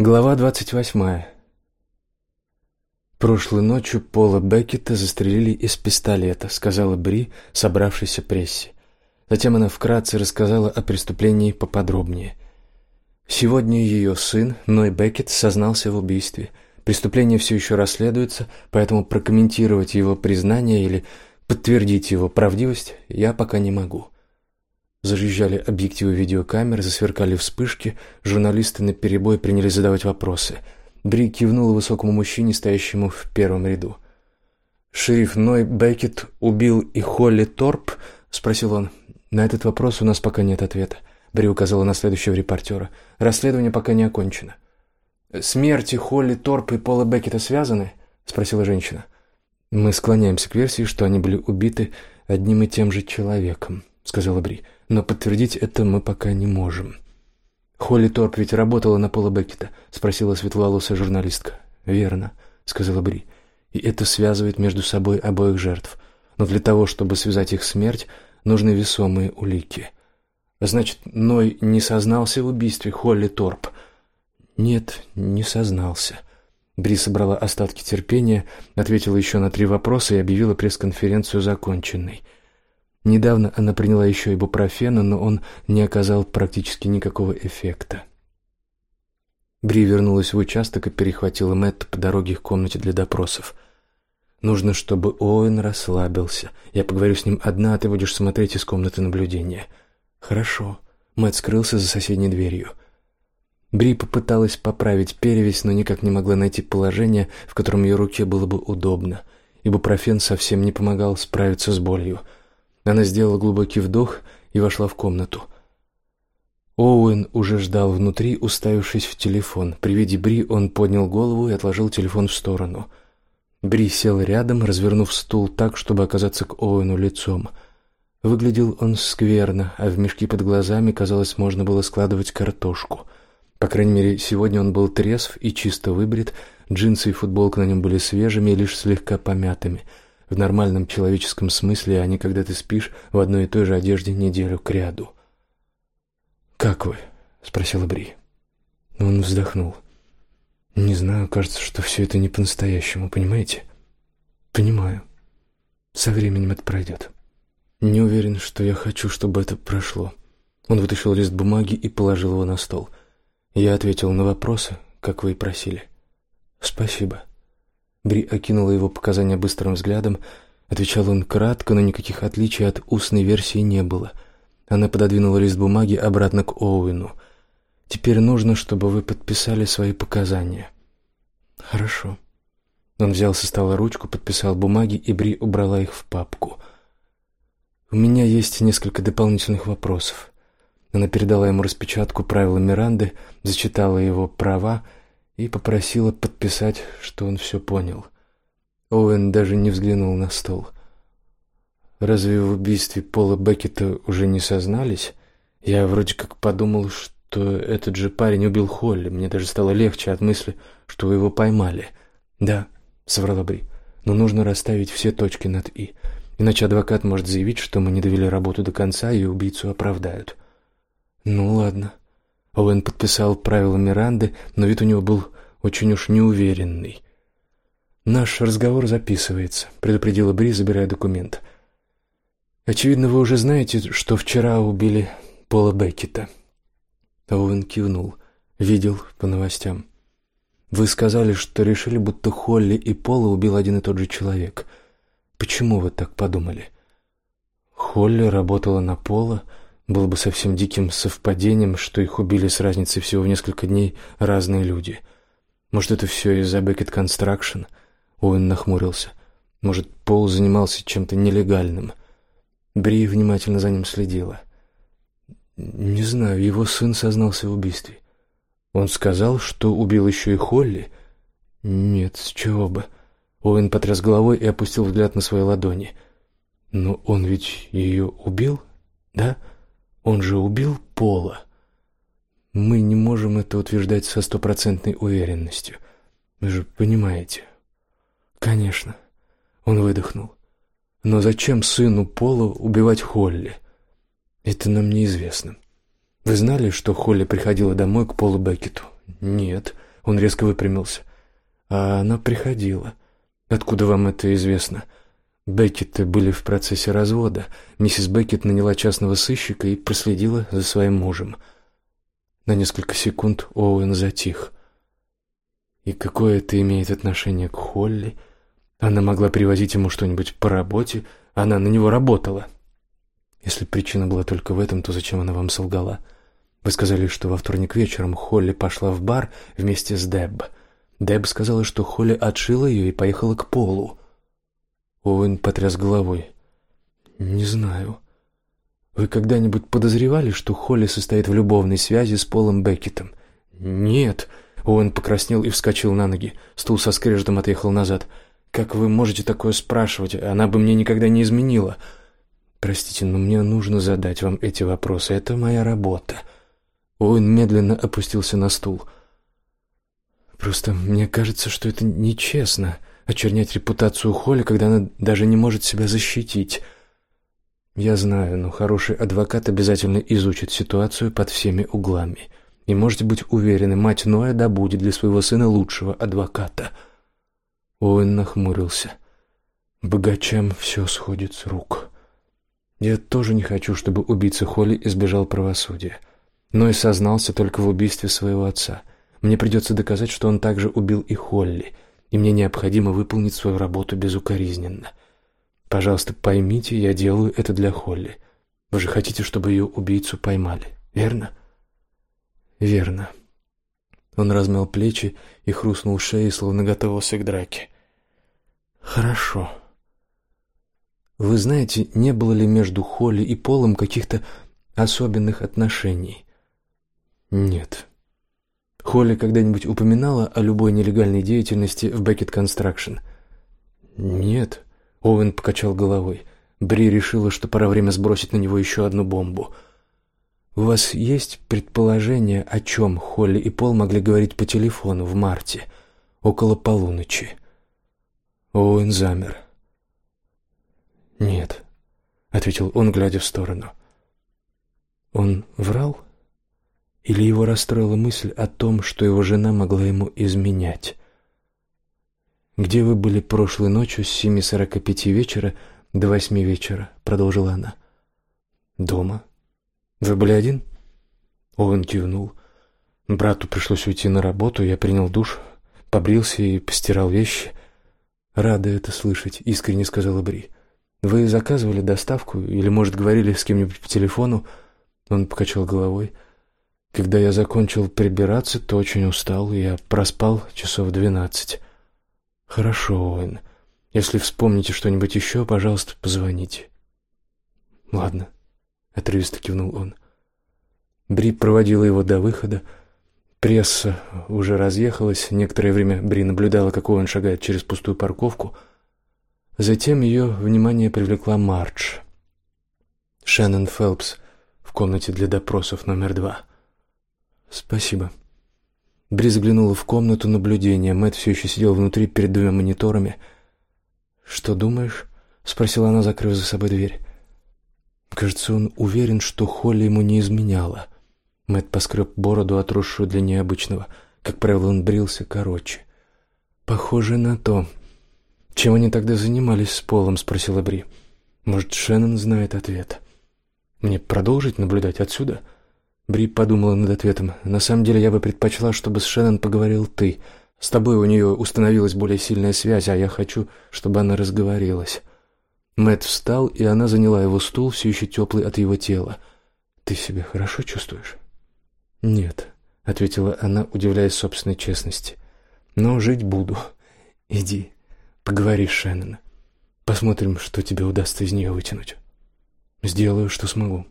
Глава двадцать восьмая. Прошлой ночью Пола Беккета застрелили из пистолета, сказала Бри, собравшейся прессе. Затем она вкратце рассказала о преступлении поподробнее. Сегодня ее сын, Ной Беккет, сознался в убийстве. Преступление все еще расследуется, поэтому прокомментировать его признание или подтвердить его правдивость я пока не могу. Зажужжали объективы видеокамер, засверкали вспышки, журналисты на перебой принялись задавать вопросы. Бри кивнула высокому мужчине, стоящему в первом ряду. «Шериф Ной Беккет убил и Холли Торп?» — спросил он. «На этот вопрос у нас пока нет ответа», — Бри указала на следующего репортера. «Расследование пока не окончено». «Смерти Холли Торп и Пола Беккета связаны?» — спросила женщина. «Мы склоняемся к версии, что они были убиты одним и тем же человеком», — сказала Бри но подтвердить это мы пока не можем. Холли Торп ведь работала на Пола Беккета, спросила светловолосая журналистка. Верно, сказала Бри. И это связывает между собой обоих жертв. Но для того, чтобы связать их смерть, нужны весомые улики. Значит, Ной не сознался в убийстве Холли Торп. Нет, не сознался. Бри собрала остатки терпения, ответила еще на три вопроса и объявила пресс-конференцию законченной. Недавно она приняла еще ибупрофена, но он не оказал практически никакого эффекта. Бри вернулась в участок и перехватила Мэтта по дороге к комнате для допросов. Нужно, чтобы Оуэн расслабился. Я поговорю с ним одна, а ты будешь смотреть из комнаты наблюдения. Хорошо. Мэтт скрылся за соседней дверью. Бри попыталась поправить перевязь, но никак не могла найти положение, в котором ее руке было бы удобно. Ибупрофен совсем не помогал справиться с болью. Она сделала глубокий вдох и вошла в комнату. Оуэн уже ждал внутри, уставившись в телефон. При виде Бри он поднял голову и отложил телефон в сторону. Бри сел рядом, развернув стул так, чтобы оказаться к Оуэну лицом. Выглядел он скверно, а в мешки под глазами, казалось, можно было складывать картошку. По крайней мере, сегодня он был трезв и чисто выбрит, джинсы и футболка на нем были свежими и лишь слегка помятыми — в нормальном человеческом смысле, а не когда ты спишь в одной и той же одежде неделю кряду. «Как вы?» — спросила Бри. Он вздохнул. «Не знаю, кажется, что все это не по-настоящему, понимаете?» «Понимаю. Со временем это пройдет. Не уверен, что я хочу, чтобы это прошло». Он вытащил лист бумаги и положил его на стол. Я ответил на вопросы, как вы и просили. «Спасибо». Бри окинула его показания быстрым взглядом. Отвечал он кратко, но никаких отличий от устной версии не было. Она пододвинула лист бумаги обратно к Оуэну. «Теперь нужно, чтобы вы подписали свои показания». «Хорошо». Он взял со стола ручку, подписал бумаги, и Бри убрала их в папку. «У меня есть несколько дополнительных вопросов». Она передала ему распечатку правил Миранды, зачитала его права и попросила подписать, что он все понял. Оуэн даже не взглянул на стол. Разве в убийстве Пола Беккета уже не сознались? Я вроде как подумал, что этот же парень убил Холли. Мне даже стало легче от мысли, что вы его поймали. Да, соврала Бри. Но нужно расставить все точки над и. Иначе адвокат может заявить, что мы не довели работу до конца и убийцу оправдают. Ну ладно. Оуэн подписал правила Миранды, но вид у него был очень уж неуверенный. «Наш разговор записывается», — предупредила Бри, забирая документ. «Очевидно, вы уже знаете, что вчера убили Пола Беккета». Оуэн кивнул. «Видел по новостям. Вы сказали, что решили, будто Холли и Пола убил один и тот же человек. Почему вы так подумали?» Холли работала на Пола, было бы совсем диким совпадением, что их убили с разницей всего в несколько дней разные люди. Может, это все из-за Beckett Construction? Оуэн нахмурился. Может, Пол занимался чем-то нелегальным? Бри внимательно за ним следила. Не знаю, его сын сознался в убийстве. Он сказал, что убил еще и Холли? Нет, с чего бы? Оуэн потряс головой и опустил взгляд на свои ладони. Но он ведь ее убил, да? Он же убил Пола. Мы не можем это утверждать со стопроцентной уверенностью. Вы же понимаете. Конечно. Он выдохнул. Но зачем сыну Пола убивать Холли? Это нам неизвестно. Вы знали, что Холли приходила домой к Полу Беккету? Нет. Он резко выпрямился. «А она приходила. Откуда вам это известно?» Беккеты были в процессе развода. Миссис Беккет наняла частного сыщика и проследила за своим мужем. На несколько секунд Оуэн затих. И какое это имеет отношение к Холли? Она могла привозить ему что-нибудь по работе, она на него работала. Если причина была только в этом, то зачем она вам солгала? Вы сказали, что во вторник вечером Холли пошла в бар вместе с Деб. Деб сказала, что Холли отшила ее и поехала к Полу. Оуэн потряс головой. «Не знаю. Вы когда-нибудь подозревали, что Холли состоит в любовной связи с Полом Беккетом?» «Нет». Оуэн покраснел и вскочил на ноги. Стул со скрежетом отъехал назад. «Как вы можете такое спрашивать? Она бы мне никогда не изменила». «Простите, но мне нужно задать вам эти вопросы. Это моя работа». Оуэн медленно опустился на стул. «Просто мне кажется, что это нечестно очернять репутацию Холли, когда она даже не может себя защитить. Я знаю, но хороший адвокат обязательно изучит ситуацию под всеми углами. И можете быть уверены, мать Ноя добудет для своего сына лучшего адвоката. Оуэн нахмурился. Богачам все сходит с рук. Я тоже не хочу, чтобы убийца Холли избежал правосудия. Но и сознался только в убийстве своего отца. Мне придется доказать, что он также убил и Холли — и мне необходимо выполнить свою работу безукоризненно. Пожалуйста, поймите, я делаю это для Холли. Вы же хотите, чтобы ее убийцу поймали, верно? Верно. Он размял плечи и хрустнул шеей, словно готовился к драке. Хорошо. Вы знаете, не было ли между Холли и Полом каких-то особенных отношений? Нет. Холли когда-нибудь упоминала о любой нелегальной деятельности в Beckett Construction? Нет. Оуэн покачал головой. Бри решила, что пора время сбросить на него еще одну бомбу. У вас есть предположение, о чем Холли и Пол могли говорить по телефону в марте, около полуночи? Оуэн замер. Нет, ответил он, глядя в сторону. Он врал? Или его расстроила мысль о том, что его жена могла ему изменять? «Где вы были прошлой ночью с семи сорока пяти вечера до восьми вечера?» — продолжила она. «Дома. Вы были один?» Оуэн кивнул. Брату пришлось уйти на работу, я принял душ, побрился и постирал вещи. «Рада это слышать», — искренне сказала Бри. «Вы заказывали доставку или, может, говорили с кем-нибудь по телефону?» Он покачал головой. Когда я закончил прибираться, то очень устал, и я проспал часов двенадцать. Хорошо, Оуэн. Если вспомните что-нибудь еще, пожалуйста, позвоните. Ладно, отрывисто кивнул он. Бри проводила его до выхода. Пресса уже разъехалась. Некоторое время Бри наблюдала, как Оуэн шагает через пустую парковку. Затем ее внимание привлекла Мардж. Шеннон Фелпс в комнате для допросов номер два. «Спасибо». Бри заглянула в комнату наблюдения. Мэтт все еще сидел внутри перед двумя мониторами. «Что думаешь?» — спросила она, закрыв за собой дверь. Кажется, он уверен, что Холли ему не изменяла. Мэтт поскреб бороду, отросшую для необычного. Как правило, он брился короче. «Похоже на то. Чем они тогда занимались с Полом?» — спросила Бри. «Может, Шеннон знает ответ?» «Мне продолжить наблюдать отсюда?» Бри подумала над ответом. На самом деле я бы предпочла, чтобы с Шеннон поговорил ты. С тобой у нее установилась более сильная связь, а я хочу, чтобы она разговорилась. Мэт встал, и она заняла его стул, все еще теплый от его тела. Ты себя хорошо чувствуешь? Нет, ответила она, удивляясь собственной честности. Но жить буду. Иди, поговори с Шеннон. Посмотрим, что тебе удастся из нее вытянуть. Сделаю, что смогу.